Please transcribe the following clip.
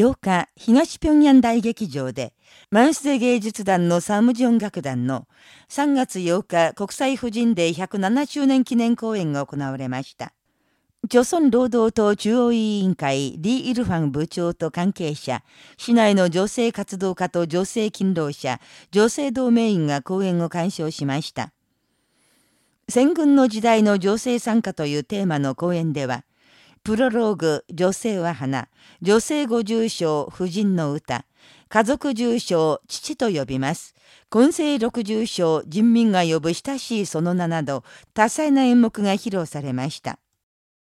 8日、東平壌大劇場で、マンスデ芸術団のサムジョン楽団の3月8日国際婦人デー107周年記念公演が行われました。朝鮮労働党中央委員会リー・イルファン部長と関係者、市内の女性活動家と女性勤労者、女性同盟員が講演を鑑賞しました。戦軍の時代の女性参加というテーマの講演では、プロローグ、女性は花、女性ご住所、婦人の歌、家族住所、父と呼びます。混成六重章、人民が呼ぶ親しいその名など、多彩な演目が披露されました。